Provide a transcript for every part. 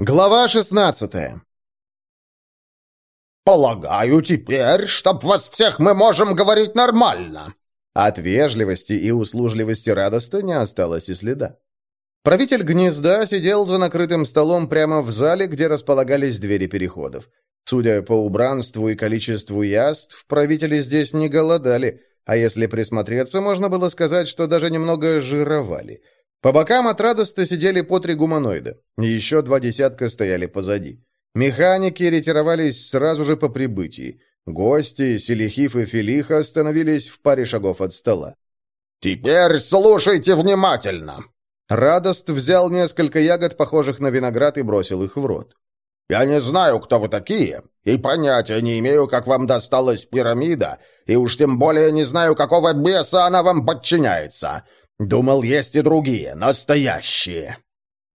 Глава 16 «Полагаю, теперь, чтоб вас всех мы можем говорить нормально!» От вежливости и услужливости радоста не осталось и следа. Правитель гнезда сидел за накрытым столом прямо в зале, где располагались двери переходов. Судя по убранству и количеству яств, правители здесь не голодали, а если присмотреться, можно было сказать, что даже немного жировали – по бокам от радоста сидели по три гуманоида. Еще два десятка стояли позади. Механики ретировались сразу же по прибытии. Гости, Селихиф и Филиха остановились в паре шагов от стола. «Теперь слушайте внимательно!» Радост взял несколько ягод, похожих на виноград, и бросил их в рот. «Я не знаю, кто вы такие, и понятия не имею, как вам досталась пирамида, и уж тем более не знаю, какого беса она вам подчиняется. Думал, есть и другие, настоящие.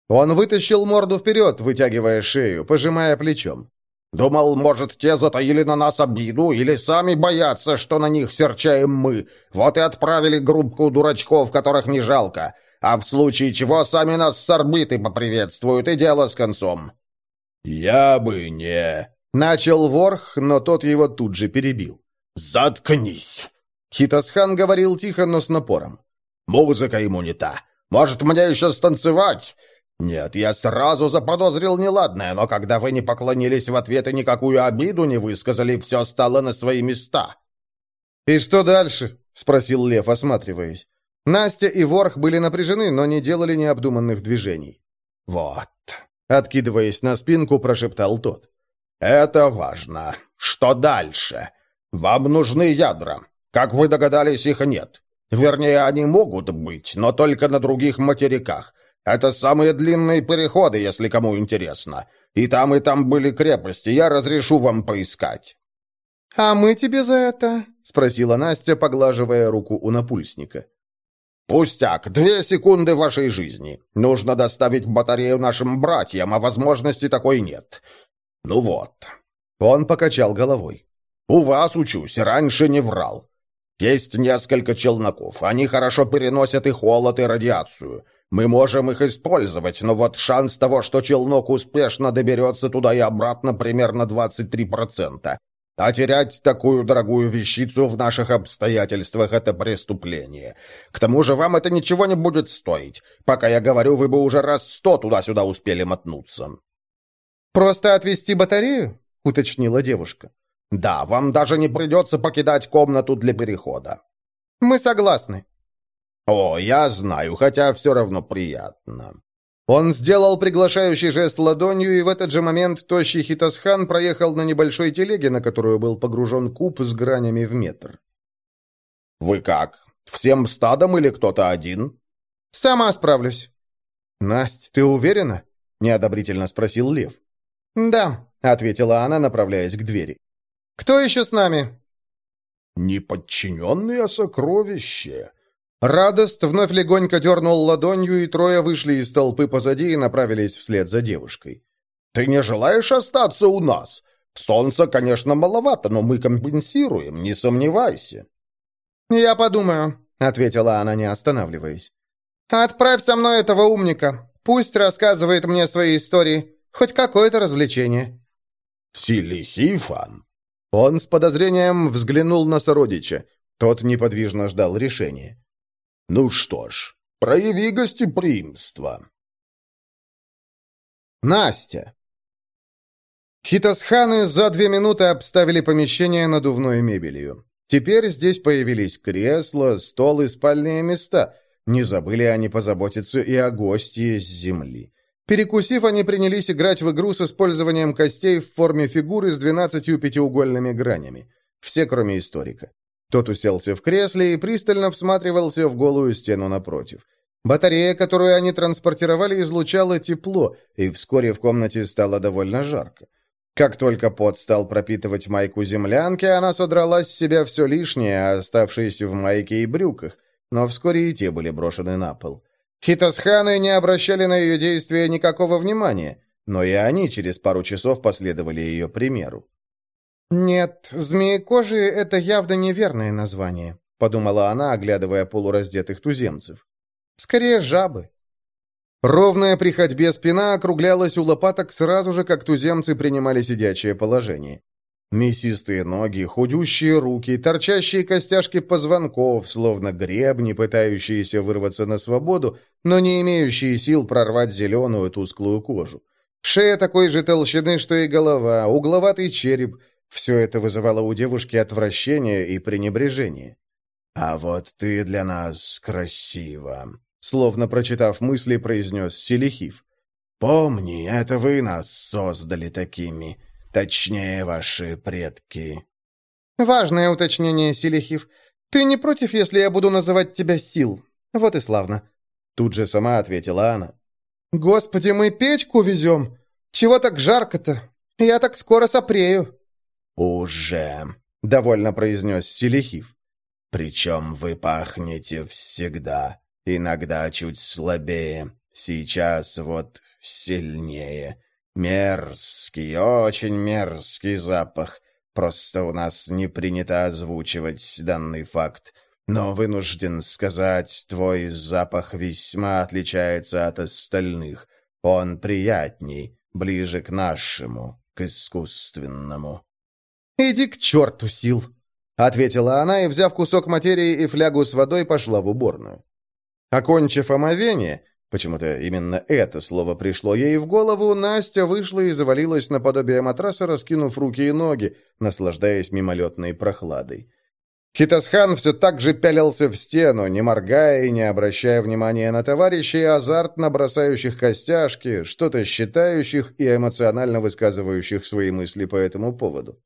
Он вытащил морду вперед, вытягивая шею, пожимая плечом. Думал, может, те затаили на нас обиду или сами боятся, что на них серчаем мы. Вот и отправили группку дурачков, которых не жалко. А в случае чего сами нас с орбиты поприветствуют, и дело с концом». «Я бы не...» Начал Ворх, но тот его тут же перебил. «Заткнись!» Хитосхан говорил тихо, но с напором. Музыка ему не та. Может, мне еще станцевать? Нет, я сразу заподозрил неладное, но когда вы не поклонились в ответ и никакую обиду не высказали, все стало на свои места». «И что дальше?» — спросил Лев, осматриваясь. Настя и Ворх были напряжены, но не делали необдуманных движений. «Вот», — откидываясь на спинку, прошептал тот. «Это важно. Что дальше? Вам нужны ядра. Как вы догадались, их нет. Вернее, они могут быть, но только на других материках. Это самые длинные переходы, если кому интересно. И там, и там были крепости, я разрешу вам поискать». «А мы тебе за это?» — спросила Настя, поглаживая руку у напульсника. «Пустяк, две секунды вашей жизни. Нужно доставить батарею нашим братьям, а возможности такой нет. Ну вот». Он покачал головой. «У вас учусь, раньше не врал. Есть несколько челноков. Они хорошо переносят и холод, и радиацию. Мы можем их использовать, но вот шанс того, что челнок успешно доберется туда и обратно, примерно 23%. А терять такую дорогую вещицу в наших обстоятельствах – это преступление. К тому же вам это ничего не будет стоить. Пока я говорю, вы бы уже раз сто туда-сюда успели мотнуться». «Просто отвезти батарею?» – уточнила девушка. Да, вам даже не придется покидать комнату для перехода. Мы согласны. О, я знаю, хотя все равно приятно. Он сделал приглашающий жест ладонью, и в этот же момент тощий Хитосхан проехал на небольшой телеге, на которую был погружен куб с гранями в метр. «Вы как? Всем стадом или кто-то один?» «Сама справлюсь». «Насть, ты уверена?» — неодобрительно спросил Лев. «Да», — ответила она, направляясь к двери. «Кто еще с нами?» «Неподчиненные сокровище!» Радост вновь легонько дернул ладонью, и трое вышли из толпы позади и направились вслед за девушкой. «Ты не желаешь остаться у нас? Солнца, конечно, маловато, но мы компенсируем, не сомневайся». «Я подумаю», — ответила она, не останавливаясь. «Отправь со мной этого умника. Пусть рассказывает мне свои истории. Хоть какое-то развлечение». «Силихифан», он с подозрением взглянул на сородича. Тот неподвижно ждал решения. «Ну что ж, прояви гостеприимство». Настя. Хитосханы за две минуты обставили помещение надувной мебелью. Теперь здесь появились кресла, стол и спальные места. Не забыли они позаботиться и о гостье с земли. Перекусив, они принялись играть в игру с использованием костей в форме фигуры с двенадцатью пятиугольными гранями. Все, кроме историка. Тот уселся в кресле и пристально всматривался в голую стену напротив. Батарея, которую они транспортировали, излучала тепло, и вскоре в комнате стало довольно жарко. Как только пот стал пропитывать майку землянки, она содрала с себя все лишнее, оставшееся в майке и брюках, но вскоре и те были брошены на пол. Хитосханы не обращали на ее действия никакого внимания, но и они через пару часов последовали ее примеру. «Нет, змеекожи — это явно неверное название», — подумала она, оглядывая полураздетых туземцев. «Скорее жабы». Ровная при ходьбе спина округлялась у лопаток сразу же, как туземцы принимали сидячее положение. Мясистые ноги, худющие руки, торчащие костяшки позвонков, словно гребни, пытающиеся вырваться на свободу, но не имеющие сил прорвать зеленую тусклую кожу. Шея такой же толщины, что и голова, угловатый череп. Все это вызывало у девушки отвращение и пренебрежение. «А вот ты для нас красива», — словно прочитав мысли, произнес Селихив. «Помни, это вы нас создали такими». Точнее, ваши предки». «Важное уточнение, Селихив. Ты не против, если я буду называть тебя Сил? Вот и славно». Тут же сама ответила она. «Господи, мы печку везем! Чего так жарко-то? Я так скоро сопрею». «Уже», — довольно произнес Селихив. «Причем вы пахнете всегда, иногда чуть слабее, сейчас вот сильнее. Мерзкий, очень мерзкий запах. Просто у нас не принято озвучивать данный факт. Но вынужден сказать, твой запах весьма отличается от остальных. Он приятней, ближе к нашему, к искусственному. «Иди к черту, Сил!» — ответила она и, взяв кусок материи и флягу с водой, пошла в уборную. Окончив омовение, Почему-то именно это слово пришло ей в голову, Настя вышла и завалилась на подобие матраса, раскинув руки и ноги, наслаждаясь мимолетной прохладой. Хитасхан все так же пялился в стену, не моргая и не обращая внимания на товарищей, азартно бросающих костяшки, что-то считающих и эмоционально высказывающих свои мысли по этому поводу.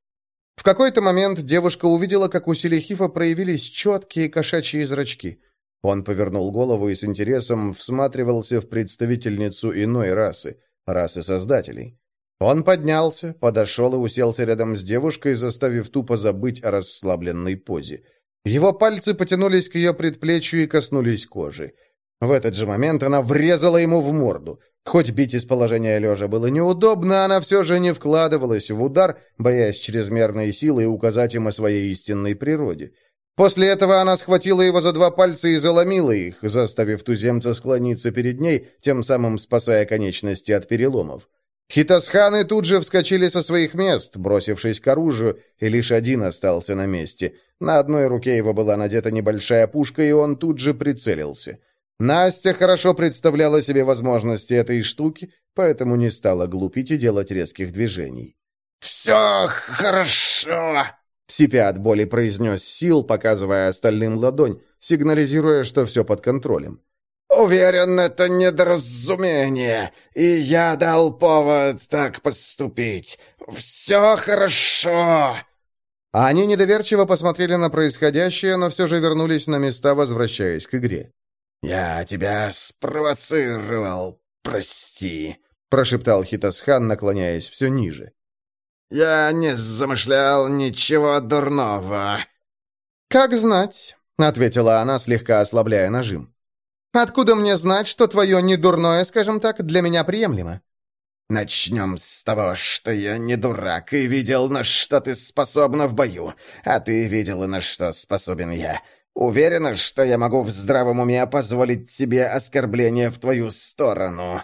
В какой-то момент девушка увидела, как у Селихифа проявились четкие кошачьи зрачки – он повернул голову и с интересом всматривался в представительницу иной расы, расы создателей. Он поднялся, подошел и уселся рядом с девушкой, заставив тупо забыть о расслабленной позе. Его пальцы потянулись к ее предплечью и коснулись кожи. В этот же момент она врезала ему в морду. Хоть бить из положения лежа было неудобно, она все же не вкладывалась в удар, боясь чрезмерной силы указать им о своей истинной природе. После этого она схватила его за два пальца и заломила их, заставив туземца склониться перед ней, тем самым спасая конечности от переломов. Хитасханы тут же вскочили со своих мест, бросившись к оружию, и лишь один остался на месте. На одной руке его была надета небольшая пушка, и он тут же прицелился. Настя хорошо представляла себе возможности этой штуки, поэтому не стала глупить и делать резких движений. «Все хорошо!» Сипя от боли произнес Сил, показывая остальным ладонь, сигнализируя, что все под контролем. «Уверен, это недоразумение, и я дал повод так поступить. Все хорошо!» Они недоверчиво посмотрели на происходящее, но все же вернулись на места, возвращаясь к игре. «Я тебя спровоцировал, прости», — прошептал Хитасхан, наклоняясь все ниже. «Я не замышлял ничего дурного». «Как знать», — ответила она, слегка ослабляя нажим. «Откуда мне знать, что твое недурное, скажем так, для меня приемлемо?» «Начнем с того, что я не дурак и видел, на что ты способна в бою, а ты видела, на что способен я. Уверена, что я могу в здравом уме позволить себе оскорбление в твою сторону».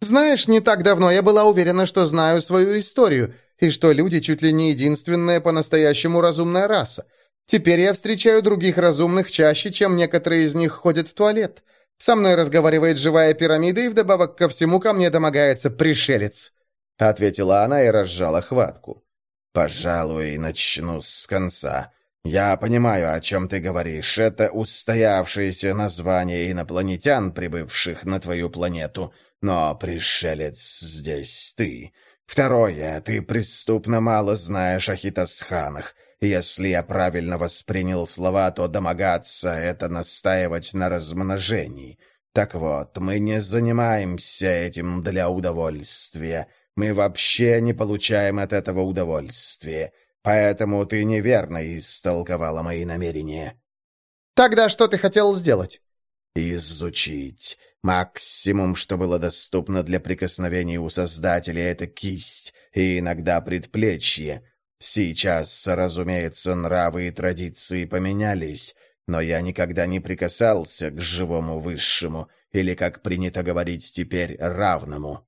«Знаешь, не так давно я была уверена, что знаю свою историю, и что люди чуть ли не единственная по-настоящему разумная раса. Теперь я встречаю других разумных чаще, чем некоторые из них ходят в туалет. Со мной разговаривает живая пирамида, и вдобавок ко всему ко мне домогается пришелец», — ответила она и разжала хватку. «Пожалуй, начну с конца. Я понимаю, о чем ты говоришь. Это устоявшееся название инопланетян, прибывших на твою планету. Но пришелец здесь ты. Второе, ты преступно мало знаешь о хитосханах. Если я правильно воспринял слова, то домогаться — это настаивать на размножении. Так вот, мы не занимаемся этим для удовольствия. Мы вообще не получаем от этого удовольствия. Поэтому ты неверно истолковала мои намерения. Тогда что ты хотел сделать? Изучить. Максимум, что было доступно для прикосновений у Создателя, это кисть и иногда предплечье. Сейчас, разумеется, нравы и традиции поменялись, но я никогда не прикасался к живому высшему, или, как принято говорить теперь, равному.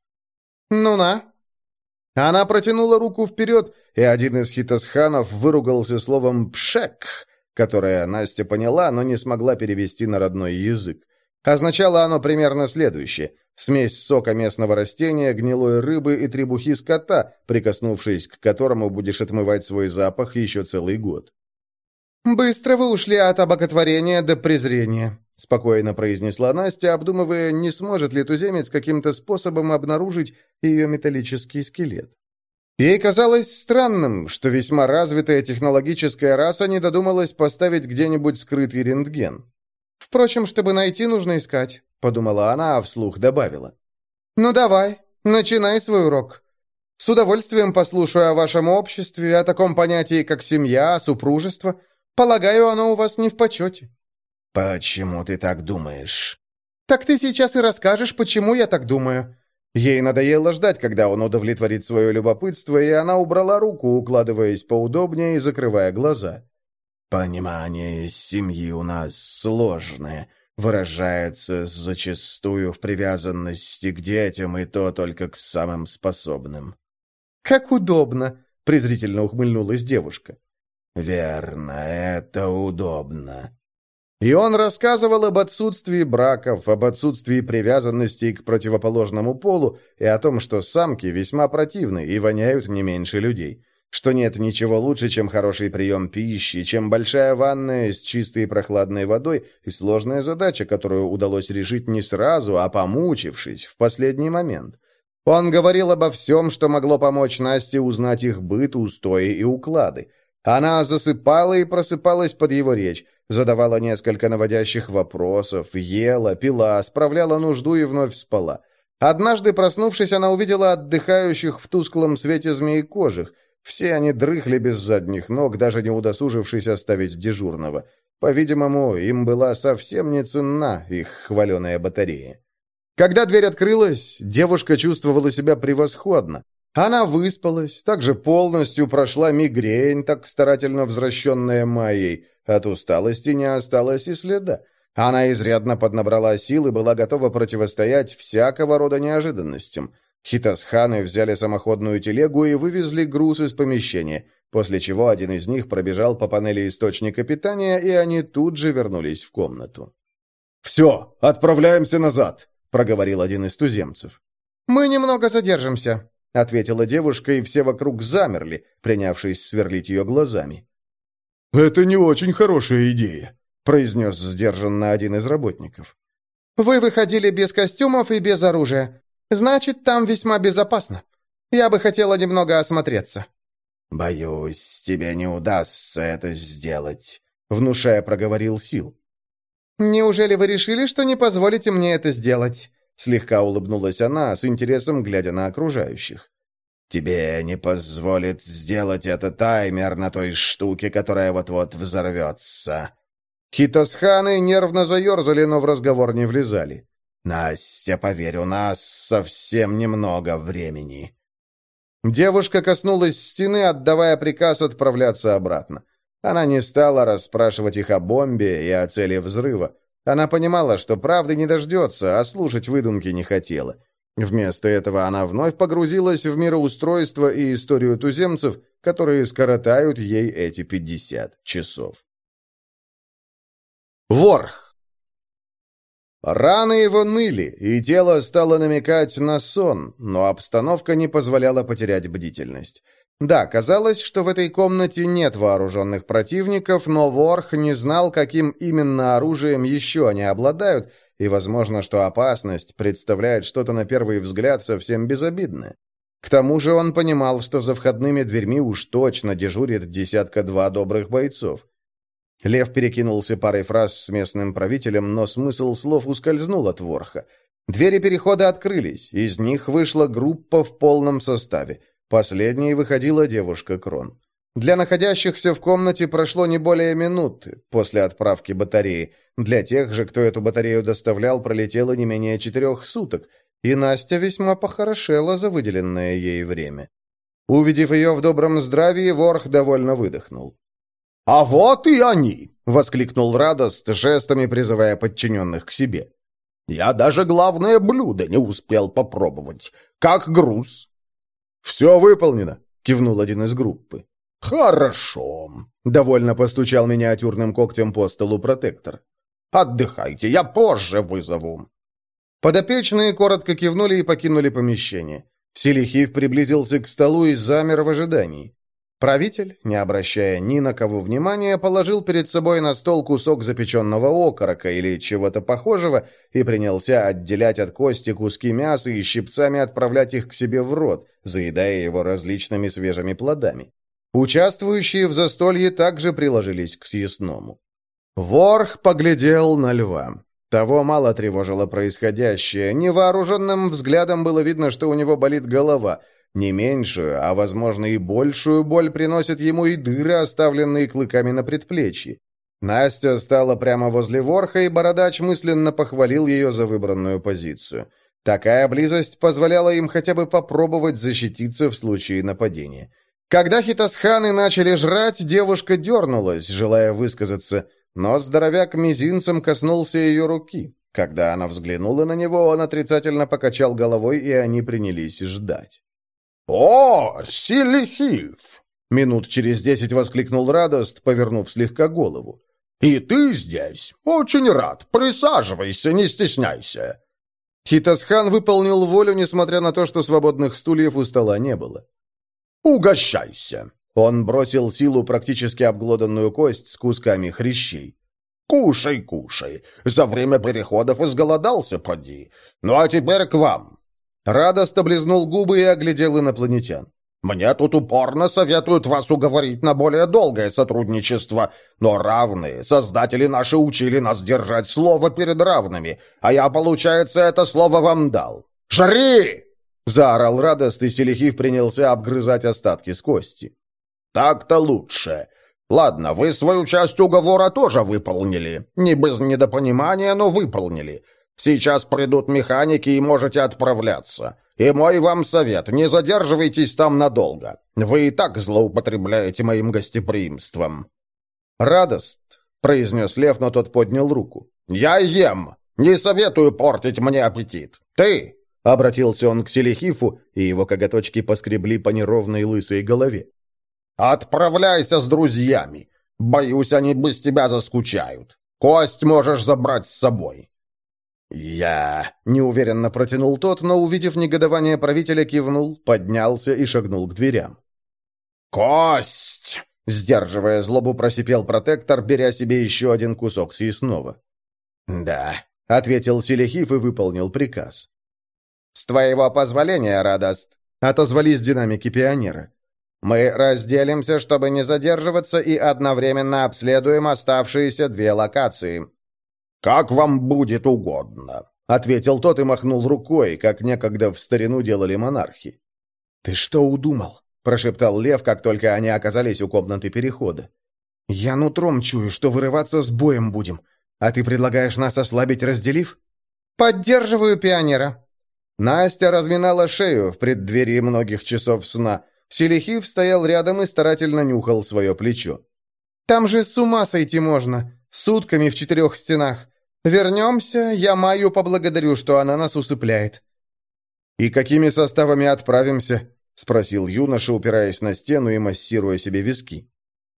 «Ну-на!» Она протянула руку вперед, и один из хитосханов выругался словом «пшек», которое Настя поняла, но не смогла перевести на родной язык. Означало оно примерно следующее. Смесь сока местного растения, гнилой рыбы и требухи скота, прикоснувшись к которому будешь отмывать свой запах еще целый год. «Быстро вы ушли от обоготворения до презрения», — спокойно произнесла Настя, обдумывая, не сможет ли туземец каким-то способом обнаружить ее металлический скелет. Ей казалось странным, что весьма развитая технологическая раса не додумалась поставить где-нибудь скрытый рентген. «Впрочем, чтобы найти, нужно искать», — подумала она, а вслух добавила. «Ну давай, начинай свой урок. С удовольствием послушаю о вашем обществе, о таком понятии, как семья, супружество. Полагаю, оно у вас не в почете». «Почему ты так думаешь?» «Так ты сейчас и расскажешь, почему я так думаю». Ей надоело ждать, когда он удовлетворит свое любопытство, и она убрала руку, укладываясь поудобнее и закрывая глаза. «Понимание семьи у нас сложное, выражается зачастую в привязанности к детям, и то только к самым способным». «Как удобно!» — презрительно ухмыльнулась девушка. «Верно, это удобно». И он рассказывал об отсутствии браков, об отсутствии привязанности к противоположному полу и о том, что самки весьма противны и воняют не меньше людей что нет ничего лучше, чем хороший прием пищи, чем большая ванная с чистой и прохладной водой и сложная задача, которую удалось решить не сразу, а помучившись в последний момент. Он говорил обо всем, что могло помочь Насте узнать их быт, устои и уклады. Она засыпала и просыпалась под его речь, задавала несколько наводящих вопросов, ела, пила, справляла нужду и вновь спала. Однажды, проснувшись, она увидела отдыхающих в тусклом свете змеекожих – все они дрыхли без задних ног, даже не удосужившись оставить дежурного. По-видимому, им была совсем не ценна их хваленая батарея. Когда дверь открылась, девушка чувствовала себя превосходно. Она выспалась, также полностью прошла мигрень, так старательно возвращенная Майей. От усталости не осталось и следа. Она изрядно поднабрала сил и была готова противостоять всякого рода неожиданностям – Хитасханы взяли самоходную телегу и вывезли груз из помещения, после чего один из них пробежал по панели источника питания, и они тут же вернулись в комнату. «Все, отправляемся назад», — проговорил один из туземцев. «Мы немного задержимся», — ответила девушка, и все вокруг замерли, принявшись сверлить ее глазами. «Это не очень хорошая идея», — произнес сдержанно один из работников. «Вы выходили без костюмов и без оружия. Значит, там весьма безопасно. Я бы хотела немного осмотреться». «Боюсь, тебе не удастся это сделать», — внушая проговорил Сил. «Неужели вы решили, что не позволите мне это сделать?» Слегка улыбнулась она, с интересом глядя на окружающих. «Тебе не позволит сделать это таймер на той штуке, которая вот-вот взорвется». Хитосханы нервно заерзали, но в разговор не влезали. «Настя, поверь, у нас совсем немного времени». Девушка коснулась стены, отдавая приказ отправляться обратно. Она не стала расспрашивать их о бомбе и о цели взрыва. Она понимала, что правды не дождется, а слушать выдумки не хотела. Вместо этого она вновь погрузилась в мироустройство и историю туземцев, которые скоротают ей эти пятьдесят часов. Ворх Раны его ныли, и тело стало намекать на сон, но обстановка не позволяла потерять бдительность. Да, казалось, что в этой комнате нет вооруженных противников, но Ворх не знал, каким именно оружием еще они обладают, и возможно, что опасность представляет что-то на первый взгляд совсем безобидное. К тому же он понимал, что за входными дверьми уж точно дежурит десятка-два добрых бойцов. Лев перекинулся парой фраз с местным правителем, но смысл слов ускользнул от ворха. Двери перехода открылись, из них вышла группа в полном составе. Последней выходила девушка Крон. Для находящихся в комнате прошло не более минуты после отправки батареи. Для тех же, кто эту батарею доставлял, пролетело не менее четырех суток, и Настя весьма похорошела за выделенное ей время. Увидев ее в добром здравии, Ворх довольно выдохнул. «А вот и они!» — воскликнул Радост, жестами призывая подчиненных к себе. Я даже главное блюдо не успел попробовать. Как груз?» «Все выполнено», — кивнул один из группы. «Хорошо», — довольно постучал миниатюрным когтем по столу протектор. «Отдыхайте, я позже вызову». Подопечные коротко кивнули и покинули помещение. Селихив приблизился к столу и замер в ожидании. Правитель, не обращая ни на кого внимания, положил перед собой на стол кусок запеченного окорока или чего-то похожего и принялся отделять от кости куски мяса и щипцами отправлять их к себе в рот, заедая его различными свежими плодами. Участвующие в застолье также приложились к съестному. Ворх поглядел на льва. Того мало тревожило происходящее. Невооруженным взглядом было видно, что у него болит голова – не меньшую, а, возможно, и большую боль приносят ему и дыры, оставленные клыками на предплечье. Настя стала прямо возле ворха, и бородач мысленно похвалил ее за выбранную позицию. Такая близость позволяла им хотя бы попробовать защититься в случае нападения. Когда хитосханы начали жрать, девушка дернулась, желая высказаться, но здоровяк мизинцем коснулся ее руки. Когда она взглянула на него, он отрицательно покачал головой, и они принялись ждать. «О, Силихив!» Минут через десять воскликнул Радост, повернув слегка голову. «И ты здесь? Очень рад. Присаживайся, не стесняйся». Хитасхан выполнил волю, несмотря на то, что свободных стульев у стола не было. «Угощайся!» Он бросил силу практически обглоданную кость с кусками хрящей. «Кушай, кушай. За время переходов изголодался, поди. Ну а теперь к вам. Радост облизнул губы и оглядел инопланетян. «Мне тут упорно советуют вас уговорить на более долгое сотрудничество, но равные, создатели наши учили нас держать слово перед равными, а я, получается, это слово вам дал. Жри!» Заорал Радост, и Селихив принялся обгрызать остатки с кости. «Так-то лучше. Ладно, вы свою часть уговора тоже выполнили. Не без недопонимания, но выполнили. Сейчас придут механики и можете отправляться. И мой вам совет, не задерживайтесь там надолго. Вы и так злоупотребляете моим гостеприимством». «Радост», — произнес Лев, но тот поднял руку. «Я ем. Не советую портить мне аппетит. Ты!» — обратился он к Селихифу, и его коготочки поскребли по неровной лысой голове. «Отправляйся с друзьями. Боюсь, они без тебя заскучают. Кость можешь забрать с собой. «Я...» — неуверенно протянул тот, но, увидев негодование правителя, кивнул, поднялся и шагнул к дверям. «Кость!» — сдерживая злобу, просипел протектор, беря себе еще один кусок съестного. «Да», — ответил Селихиф и выполнил приказ. «С твоего позволения, Радаст», — отозвались динамики пионера. «Мы разделимся, чтобы не задерживаться, и одновременно обследуем оставшиеся две локации. «Как вам будет угодно», — ответил тот и махнул рукой, как некогда в старину делали монархи. «Ты что удумал?» — прошептал Лев, как только они оказались у комнаты перехода. «Я нутром чую, что вырываться с боем будем. А ты предлагаешь нас ослабить, разделив?» «Поддерживаю пионера». Настя разминала шею в преддверии многих часов сна. Селихив стоял рядом и старательно нюхал свое плечо. «Там же с ума сойти можно. Сутками в четырех стенах. Вернемся, я Майю поблагодарю, что она нас усыпляет». «И какими составами отправимся?» — спросил юноша, упираясь на стену и массируя себе виски.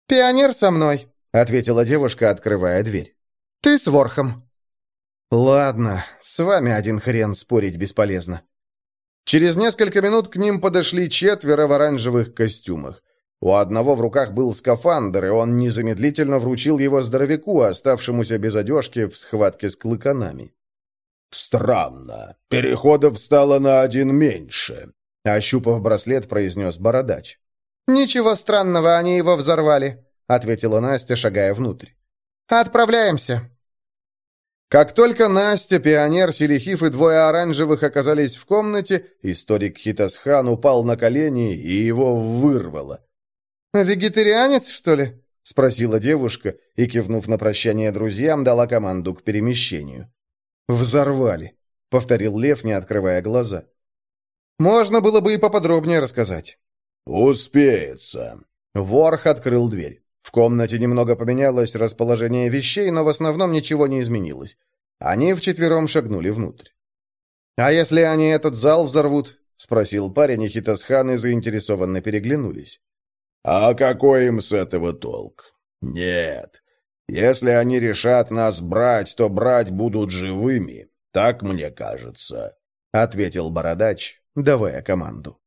«Пионер со мной», — ответила девушка, открывая дверь. «Ты с Ворхом». «Ладно, с вами один хрен спорить бесполезно». Через несколько минут к ним подошли четверо в оранжевых костюмах. У одного в руках был скафандр, и он незамедлительно вручил его здоровяку, оставшемуся без одежки в схватке с клыканами. «Странно. Переходов стало на один меньше», — ощупав браслет, произнес бородач. «Ничего странного, они его взорвали», — ответила Настя, шагая внутрь. «Отправляемся». Как только Настя, пионер, Селихиф и двое оранжевых оказались в комнате, историк Хитасхан упал на колени и его вырвало. «Вегетарианец, что ли?» — спросила девушка и, кивнув на прощание друзьям, дала команду к перемещению. «Взорвали», — повторил Лев, не открывая глаза. «Можно было бы и поподробнее рассказать». «Успеется». Ворх открыл дверь. В комнате немного поменялось расположение вещей, но в основном ничего не изменилось. Они вчетвером шагнули внутрь. «А если они этот зал взорвут?» — спросил парень, и Хитосханы заинтересованно переглянулись. «А какой им с этого толк? Нет. Если они решат нас брать, то брать будут живыми. Так мне кажется», — ответил Бородач, давая команду.